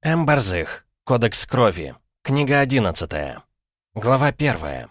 М. Борзых. Кодекс крови. Книга 11. Глава 1.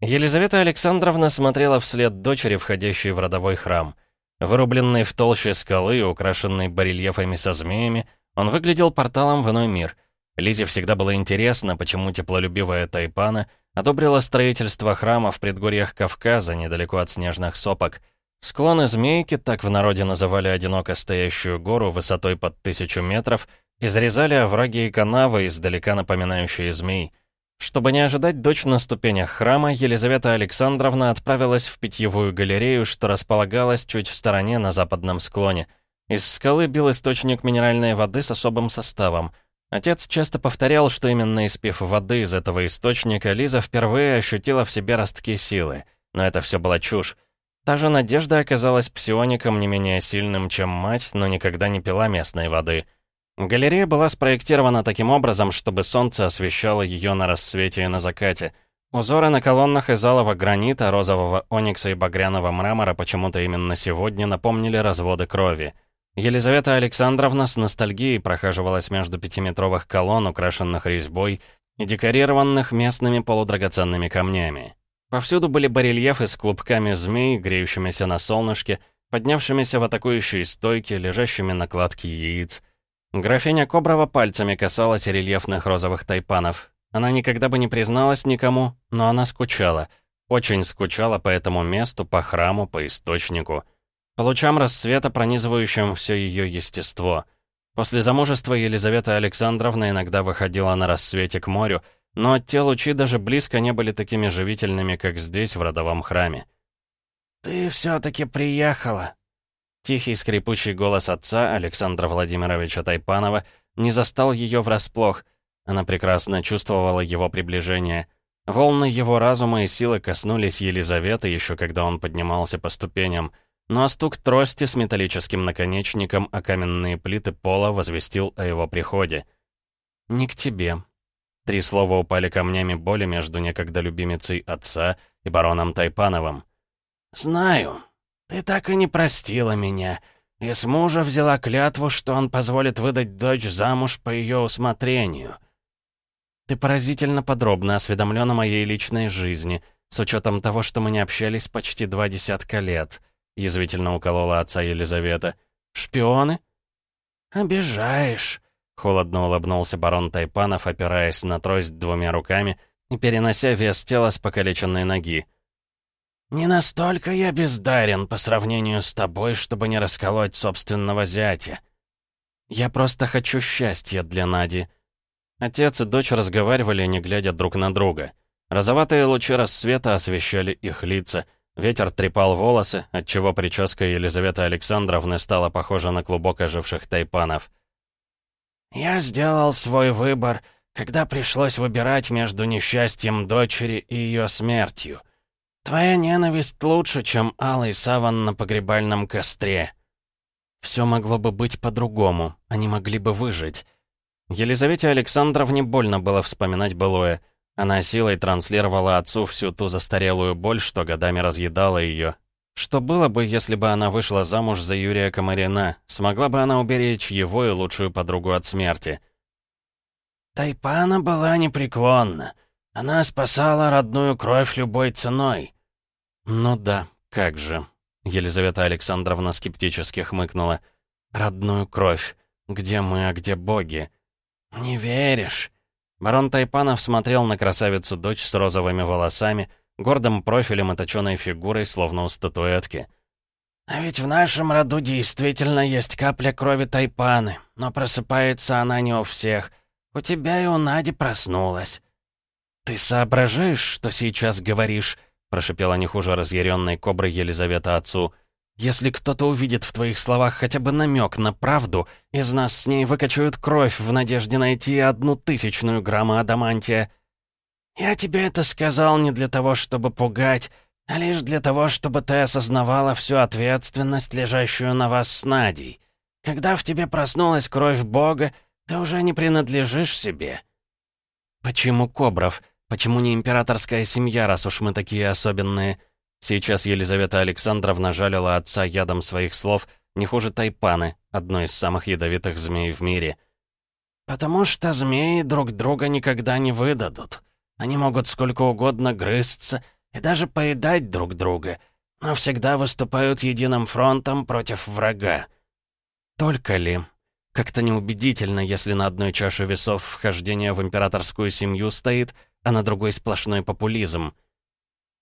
Елизавета Александровна смотрела вслед дочери, входящей в родовой храм. Вырубленный в толще скалы, украшенный барельефами со змеями, он выглядел порталом в иной мир. Лизе всегда было интересно, почему теплолюбивая Тайпана одобрила строительство храма в предгорьях Кавказа, недалеко от снежных сопок. Склоны Змейки, так в народе называли одиноко стоящую гору высотой под тысячу метров, изрезали овраги и канавы, издалека напоминающие змей. Чтобы не ожидать дочь на ступенях храма, Елизавета Александровна отправилась в питьевую галерею, что располагалась чуть в стороне на западном склоне. Из скалы бил источник минеральной воды с особым составом. Отец часто повторял, что именно испив воды из этого источника, Лиза впервые ощутила в себе ростки силы. Но это все была чушь. Та же Надежда оказалась псиоником не менее сильным, чем мать, но никогда не пила местной воды. Галерея была спроектирована таким образом, чтобы солнце освещало ее на рассвете и на закате. Узоры на колоннах из алого гранита, розового оникса и багряного мрамора почему-то именно сегодня напомнили разводы крови. Елизавета Александровна с ностальгией прохаживалась между пятиметровых колонн, украшенных резьбой и декорированных местными полудрагоценными камнями. Повсюду были барельефы с клубками змей, греющимися на солнышке, поднявшимися в атакующие стойки, лежащими на кладке яиц. Графиня Коброва пальцами касалась рельефных розовых тайпанов. Она никогда бы не призналась никому, но она скучала. Очень скучала по этому месту, по храму, по источнику. По лучам рассвета, пронизывающим все ее естество. После замужества Елизавета Александровна иногда выходила на рассвете к морю, но те лучи даже близко не были такими живительными, как здесь, в родовом храме. «Ты все-таки приехала!» Тихий скрипучий голос отца, Александра Владимировича Тайпанова, не застал ее врасплох. Она прекрасно чувствовала его приближение. Волны его разума и силы коснулись Елизаветы, еще когда он поднимался по ступеням, но стук трости с металлическим наконечником о каменные плиты пола возвестил о его приходе. «Не к тебе», Три слова упали камнями боли между некогда любимицей отца и бароном Тайпановым. «Знаю. Ты так и не простила меня. И с мужа взяла клятву, что он позволит выдать дочь замуж по ее усмотрению». «Ты поразительно подробно осведомлен о моей личной жизни, с учетом того, что мы не общались почти два десятка лет», — язвительно уколола отца Елизавета. «Шпионы?» «Обижаешь». Холодно улыбнулся барон Тайпанов, опираясь на трость двумя руками и перенося вес тела с покалеченной ноги. «Не настолько я бездарен по сравнению с тобой, чтобы не расколоть собственного зятя». «Я просто хочу счастья для Нади». Отец и дочь разговаривали, не глядя друг на друга. Розоватые лучи рассвета освещали их лица. Ветер трепал волосы, отчего прическа Елизаветы Александровны стала похожа на клубок оживших тайпанов. «Я сделал свой выбор, когда пришлось выбирать между несчастьем дочери и ее смертью. Твоя ненависть лучше, чем алый саван на погребальном костре». Все могло бы быть по-другому, они могли бы выжить. Елизавете Александровне больно было вспоминать былое. Она силой транслировала отцу всю ту застарелую боль, что годами разъедала ее, что было бы, если бы она вышла замуж за Юрия Комарина? Смогла бы она уберечь его и лучшую подругу от смерти? Тайпана была непреклонна. Она спасала родную кровь любой ценой. Ну да, как же. Елизавета Александровна скептически хмыкнула. Родную кровь. Где мы, а где боги? Не веришь? Барон Тайпанов смотрел на красавицу-дочь с розовыми волосами, гордым профилем и точёной фигурой, словно у статуэтки. «А ведь в нашем роду действительно есть капля крови Тайпаны, но просыпается она не у всех. У тебя и у Нади проснулась». «Ты соображаешь, что сейчас говоришь?» прошипела не хуже разъяренной кобры Елизавета отцу. «Если кто-то увидит в твоих словах хотя бы намек на правду, из нас с ней выкачают кровь в надежде найти одну тысячную грамма адамантия». «Я тебе это сказал не для того, чтобы пугать, а лишь для того, чтобы ты осознавала всю ответственность, лежащую на вас с Надей. Когда в тебе проснулась кровь Бога, ты уже не принадлежишь себе». «Почему Кобров? Почему не императорская семья, раз уж мы такие особенные?» Сейчас Елизавета Александровна жалила отца ядом своих слов, не хуже Тайпаны, одной из самых ядовитых змей в мире. «Потому что змеи друг друга никогда не выдадут. Они могут сколько угодно грызться и даже поедать друг друга, но всегда выступают единым фронтом против врага». «Только ли?» Как-то неубедительно, если на одной чаше весов вхождение в императорскую семью стоит, а на другой сплошной популизм.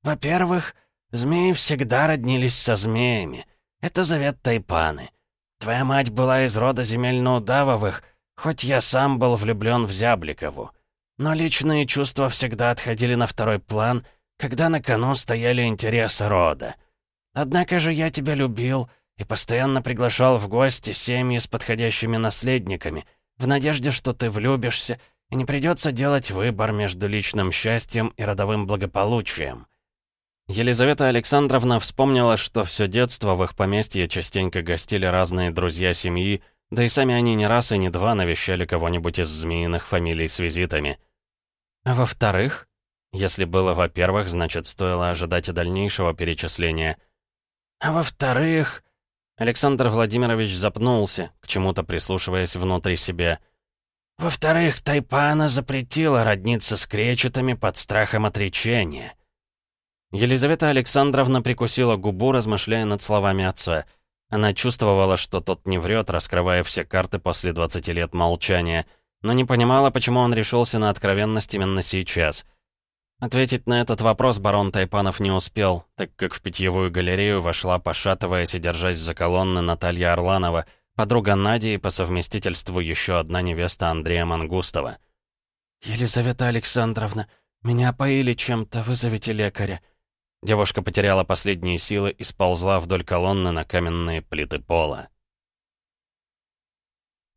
«Во-первых, змеи всегда роднились со змеями. Это завет Тайпаны. Твоя мать была из рода земельноудавовых, хоть я сам был влюблен в Зябликову. Но личные чувства всегда отходили на второй план, когда на кону стояли интересы рода. Однако же я тебя любил и постоянно приглашал в гости семьи с подходящими наследниками, в надежде, что ты влюбишься, и не придется делать выбор между личным счастьем и родовым благополучием. Елизавета Александровна вспомнила, что все детство в их поместье частенько гостили разные друзья семьи, да и сами они не раз и не два навещали кого-нибудь из змеиных фамилий с визитами. А во-вторых, если было во-первых, значит, стоило ожидать и дальнейшего перечисления. А во-вторых, Александр Владимирович запнулся, к чему-то прислушиваясь внутри себя. Во-вторых, Тайпана запретила родниться с кречетами под страхом отречения. Елизавета Александровна прикусила губу, размышляя над словами отца — она чувствовала, что тот не врет, раскрывая все карты после 20 лет молчания, но не понимала, почему он решился на откровенность именно сейчас. Ответить на этот вопрос барон Тайпанов не успел, так как в питьевую галерею вошла, пошатываясь и держась за колонны, Наталья Орланова, подруга Нади и по совместительству еще одна невеста Андрея Мангустова. «Елизавета Александровна, меня поили чем-то, вызовите лекаря», Девушка потеряла последние силы и сползла вдоль колонны на каменные плиты пола.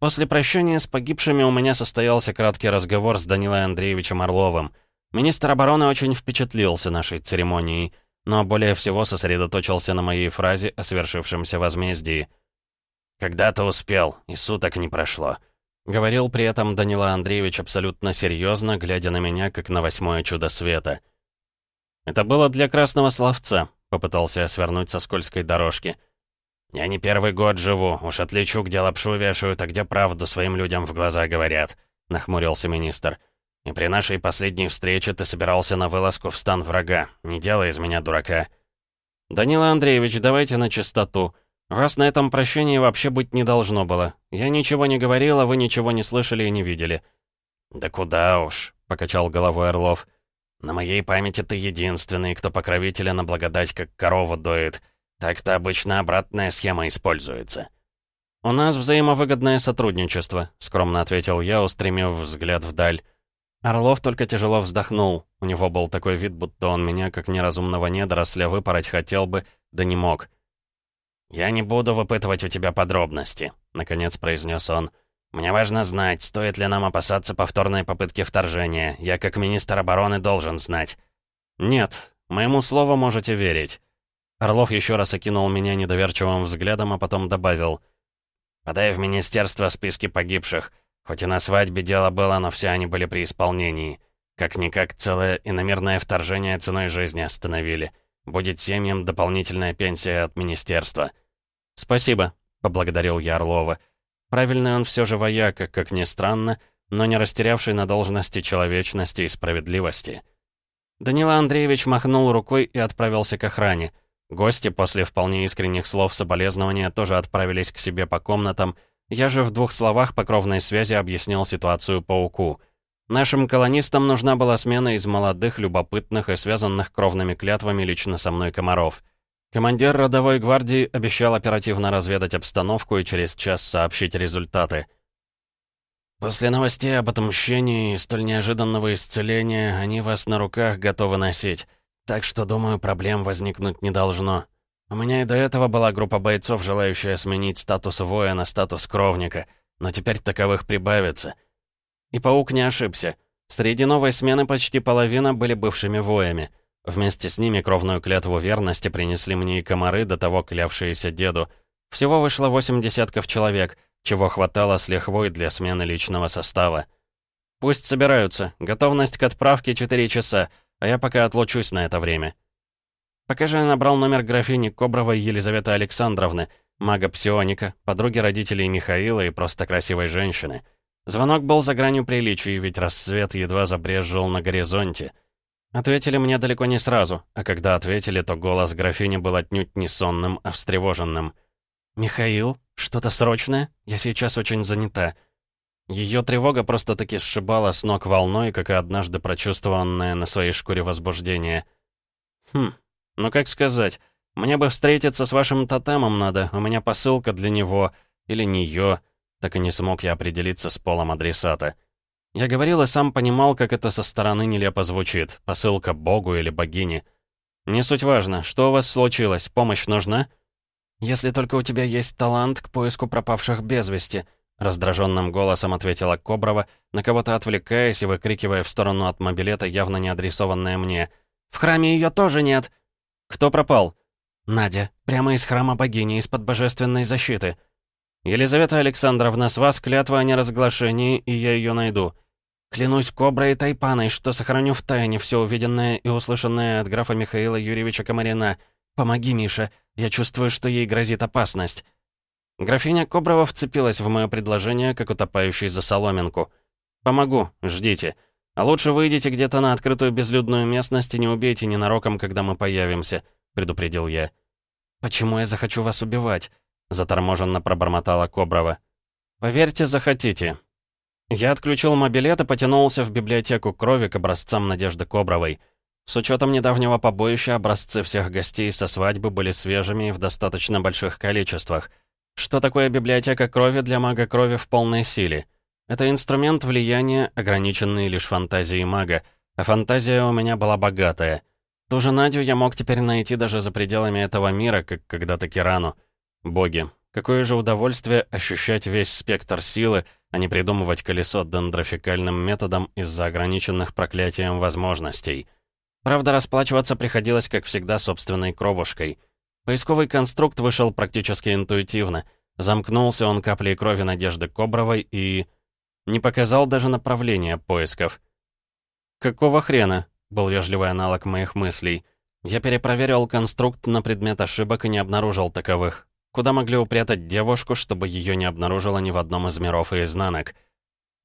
После прощания с погибшими у меня состоялся краткий разговор с Данилой Андреевичем Орловым. Министр обороны очень впечатлился нашей церемонией, но более всего сосредоточился на моей фразе о свершившемся возмездии. «Когда-то успел, и суток не прошло», — говорил при этом Данила Андреевич абсолютно серьезно, глядя на меня, как на восьмое чудо света — «Это было для красного словца», — попытался я свернуть со скользкой дорожки. «Я не первый год живу, уж отличу, где лапшу вешают, а где правду своим людям в глаза говорят», — нахмурился министр. «И при нашей последней встрече ты собирался на вылазку в стан врага. Не делай из меня дурака». «Данила Андреевич, давайте на чистоту. Вас на этом прощении вообще быть не должно было. Я ничего не говорил, а вы ничего не слышали и не видели». «Да куда уж», — покачал головой Орлов. На моей памяти ты единственный, кто покровителя на благодать как корова доит. Так-то обычно обратная схема используется». «У нас взаимовыгодное сотрудничество», — скромно ответил я, устремив взгляд вдаль. Орлов только тяжело вздохнул. У него был такой вид, будто он меня, как неразумного недоросля, выпороть хотел бы, да не мог. «Я не буду выпытывать у тебя подробности», — наконец произнес он. «Мне важно знать, стоит ли нам опасаться повторной попытки вторжения. Я, как министр обороны, должен знать». «Нет, моему слову можете верить». Орлов еще раз окинул меня недоверчивым взглядом, а потом добавил. «Подай в министерство списки погибших. Хоть и на свадьбе дело было, но все они были при исполнении. Как-никак целое иномерное вторжение ценой жизни остановили. Будет семьям дополнительная пенсия от министерства». «Спасибо», — поблагодарил я Орлова. Правильный он все же вояка, как ни странно, но не растерявший на должности человечности и справедливости. Данила Андреевич махнул рукой и отправился к охране. Гости после вполне искренних слов соболезнования тоже отправились к себе по комнатам. Я же в двух словах по кровной связи объяснил ситуацию пауку. Нашим колонистам нужна была смена из молодых, любопытных и связанных кровными клятвами лично со мной комаров. Командир родовой гвардии обещал оперативно разведать обстановку и через час сообщить результаты. «После новостей об отмщении и столь неожиданного исцеления они вас на руках готовы носить, так что, думаю, проблем возникнуть не должно. У меня и до этого была группа бойцов, желающая сменить статус воя на статус кровника, но теперь таковых прибавится». И паук не ошибся. Среди новой смены почти половина были бывшими воями — Вместе с ними кровную клятву верности принесли мне и комары, до того клявшиеся деду. Всего вышло восемь десятков человек, чего хватало с лихвой для смены личного состава. Пусть собираются. Готовность к отправке 4 часа, а я пока отлучусь на это время. Пока же я набрал номер графини Кобровой Елизаветы Александровны, мага-псионика, подруги родителей Михаила и просто красивой женщины. Звонок был за гранью приличий, ведь рассвет едва забрезжил на горизонте. Ответили мне далеко не сразу, а когда ответили, то голос графини был отнюдь не сонным, а встревоженным. «Михаил, что-то срочное? Я сейчас очень занята». Ее тревога просто-таки сшибала с ног волной, как и однажды прочувствованное на своей шкуре возбуждение. «Хм, ну как сказать, мне бы встретиться с вашим тотемом надо, у меня посылка для него или нее». Так и не смог я определиться с полом адресата. Я говорил и сам понимал, как это со стороны нелепо звучит. Посылка Богу или богине. Не суть важно. Что у вас случилось? Помощь нужна? Если только у тебя есть талант к поиску пропавших без вести, раздраженным голосом ответила Коброва, на кого-то отвлекаясь и выкрикивая в сторону от мобилета, явно не адресованное мне. «В храме ее тоже нет!» «Кто пропал?» «Надя. Прямо из храма богини, из-под божественной защиты». «Елизавета Александровна, с вас клятва о неразглашении, и я ее найду. Клянусь Коброй и Тайпаной, что сохраню в тайне все увиденное и услышанное от графа Михаила Юрьевича Комарина. Помоги, Миша, я чувствую, что ей грозит опасность». Графиня Коброва вцепилась в мое предложение, как утопающий за соломинку. «Помогу, ждите. А лучше выйдите где-то на открытую безлюдную местность и не убейте ненароком, когда мы появимся», — предупредил я. «Почему я захочу вас убивать?» заторможенно пробормотала Коброва. «Поверьте, захотите». Я отключил мобилет и потянулся в библиотеку крови к образцам Надежды Кобровой. С учетом недавнего побоища, образцы всех гостей со свадьбы были свежими и в достаточно больших количествах. Что такое библиотека крови для мага крови в полной силе? Это инструмент влияния, ограниченный лишь фантазией мага, а фантазия у меня была богатая. Ту же Надю я мог теперь найти даже за пределами этого мира, как когда-то Кирану. Боги, какое же удовольствие ощущать весь спектр силы, а не придумывать колесо дендрофикальным методом из-за ограниченных проклятием возможностей. Правда, расплачиваться приходилось, как всегда, собственной кровушкой. Поисковый конструкт вышел практически интуитивно. Замкнулся он каплей крови Надежды Кобровой и... Не показал даже направления поисков. «Какого хрена?» — был вежливый аналог моих мыслей. Я перепроверил конструкт на предмет ошибок и не обнаружил таковых. Куда могли упрятать девушку, чтобы ее не обнаружило ни в одном из миров и изнанок?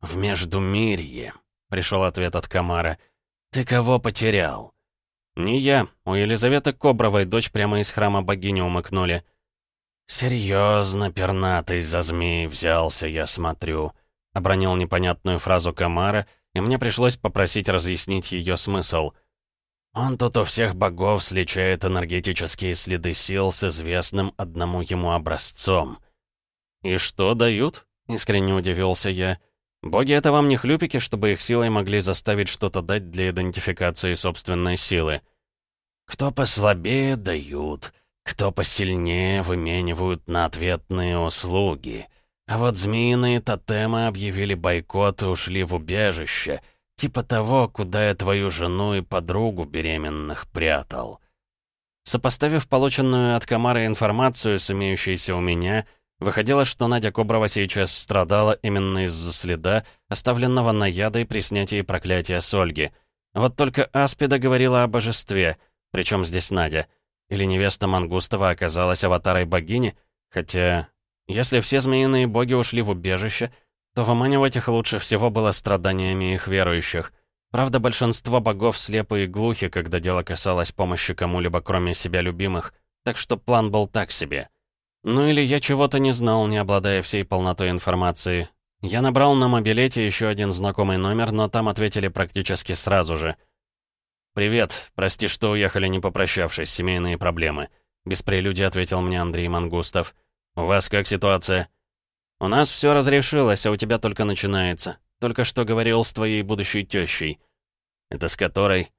«В Междумирье», — пришел ответ от Камара. «Ты кого потерял?» «Не я. У Елизаветы Кобровой дочь прямо из храма богини умыкнули». «Серьезно, пернатый за змей взялся, я смотрю», — обронил непонятную фразу Камара, и мне пришлось попросить разъяснить ее смысл — он тут у всех богов сличает энергетические следы сил с известным одному ему образцом. «И что дают?» — искренне удивился я. «Боги — это вам не хлюпики, чтобы их силой могли заставить что-то дать для идентификации собственной силы?» «Кто послабее, дают. Кто посильнее, выменивают на ответные услуги. А вот змеиные тотемы объявили бойкот и ушли в убежище — Типа того, куда я твою жену и подругу беременных прятал. Сопоставив полученную от Камара информацию с имеющейся у меня, выходило, что Надя Коброва сейчас страдала именно из-за следа, оставленного на ядой при снятии проклятия с Ольги. Вот только Аспида говорила о божестве, причем здесь Надя. Или невеста Мангустова оказалась аватарой богини? Хотя, если все змеиные боги ушли в убежище, то выманивать их лучше всего было страданиями их верующих. Правда, большинство богов слепы и глухи, когда дело касалось помощи кому-либо, кроме себя любимых, так что план был так себе. Ну или я чего-то не знал, не обладая всей полнотой информации. Я набрал на мобилете еще один знакомый номер, но там ответили практически сразу же. «Привет, прости, что уехали, не попрощавшись, семейные проблемы», — без прелюдии ответил мне Андрей Мангустов. «У вас как ситуация?» «У нас все разрешилось, а у тебя только начинается. Только что говорил с твоей будущей тещей». «Это с которой?»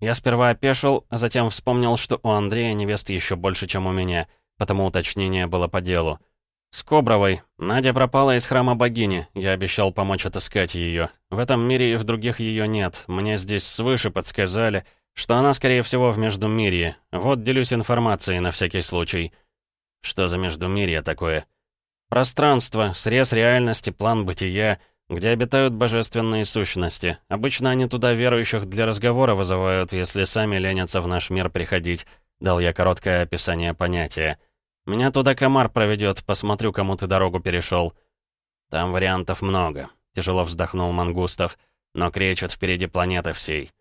Я сперва опешил, а затем вспомнил, что у Андрея невест еще больше, чем у меня, потому уточнение было по делу. «С Кобровой. Надя пропала из храма богини. Я обещал помочь отыскать ее. В этом мире и в других ее нет. Мне здесь свыше подсказали, что она, скорее всего, в Междумирье. Вот делюсь информацией на всякий случай». «Что за Междумирье такое?» Пространство, срез реальности, план бытия, где обитают божественные сущности. Обычно они туда верующих для разговора вызывают, если сами ленятся в наш мир приходить. Дал я короткое описание понятия. Меня туда комар проведет, посмотрю, кому ты дорогу перешел. Там вариантов много. тяжело вздохнул Мангустов. «Но кречет впереди планеты всей».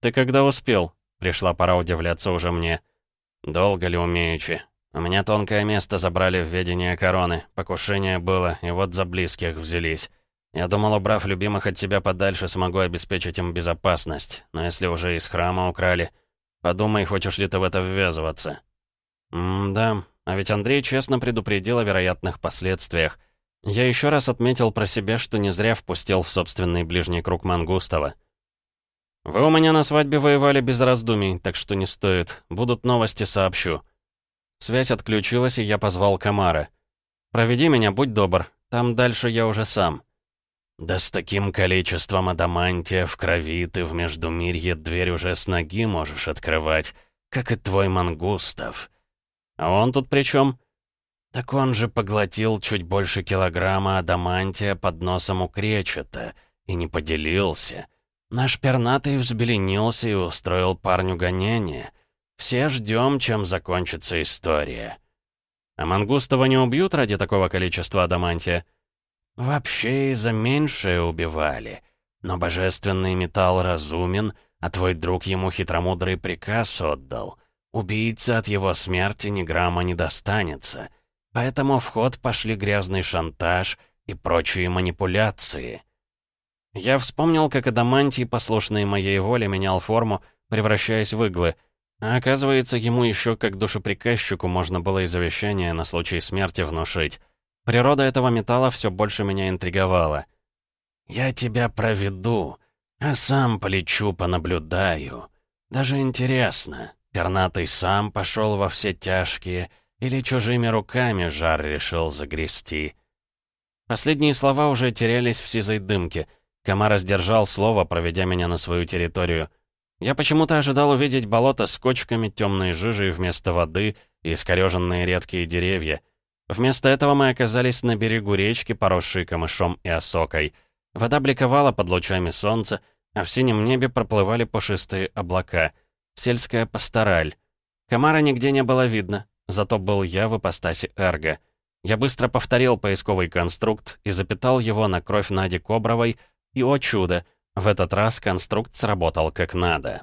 «Ты когда успел?» Пришла пора удивляться уже мне. «Долго ли умеючи? У меня тонкое место забрали в ведение короны. Покушение было, и вот за близких взялись. Я думал, убрав любимых от себя подальше, смогу обеспечить им безопасность. Но если уже из храма украли, подумай, хочешь ли ты в это ввязываться. М-да, а ведь Андрей честно предупредил о вероятных последствиях. Я еще раз отметил про себя, что не зря впустил в собственный ближний круг Мангустова. «Вы у меня на свадьбе воевали без раздумий, так что не стоит. Будут новости, сообщу». Связь отключилась, и я позвал Камара. «Проведи меня, будь добр. Там дальше я уже сам». «Да с таким количеством адамантия в крови ты в Междумирье дверь уже с ноги можешь открывать, как и твой мангустов. А он тут при чем? Так он же поглотил чуть больше килограмма адамантия под носом у кречета и не поделился. Наш пернатый взбеленился и устроил парню гонение. Все ждем, чем закончится история. А Мангустова не убьют ради такого количества адамантия?» «Вообще и за меньшее убивали. Но божественный металл разумен, а твой друг ему хитромудрый приказ отдал. Убийца от его смерти ни грамма не достанется. Поэтому в ход пошли грязный шантаж и прочие манипуляции». Я вспомнил, как Адамантий, послушный моей воле, менял форму, превращаясь в иглы. А оказывается, ему еще как душеприказчику можно было и завещание на случай смерти внушить. Природа этого металла все больше меня интриговала. «Я тебя проведу, а сам полечу, понаблюдаю. Даже интересно, пернатый сам пошел во все тяжкие или чужими руками жар решил загрести?» Последние слова уже терялись в сизой дымке. Комар сдержал слово, проведя меня на свою территорию. Я почему-то ожидал увидеть болото с кочками, темной жижей вместо воды и искореженные редкие деревья — Вместо этого мы оказались на берегу речки, поросшей камышом и осокой. Вода бликовала под лучами солнца, а в синем небе проплывали пушистые облака. Сельская пастораль. Комара нигде не было видно, зато был я в ипостаси Эрго. Я быстро повторил поисковый конструкт и запитал его на кровь Нади Кобровой, и, о чудо, в этот раз конструкт сработал как надо.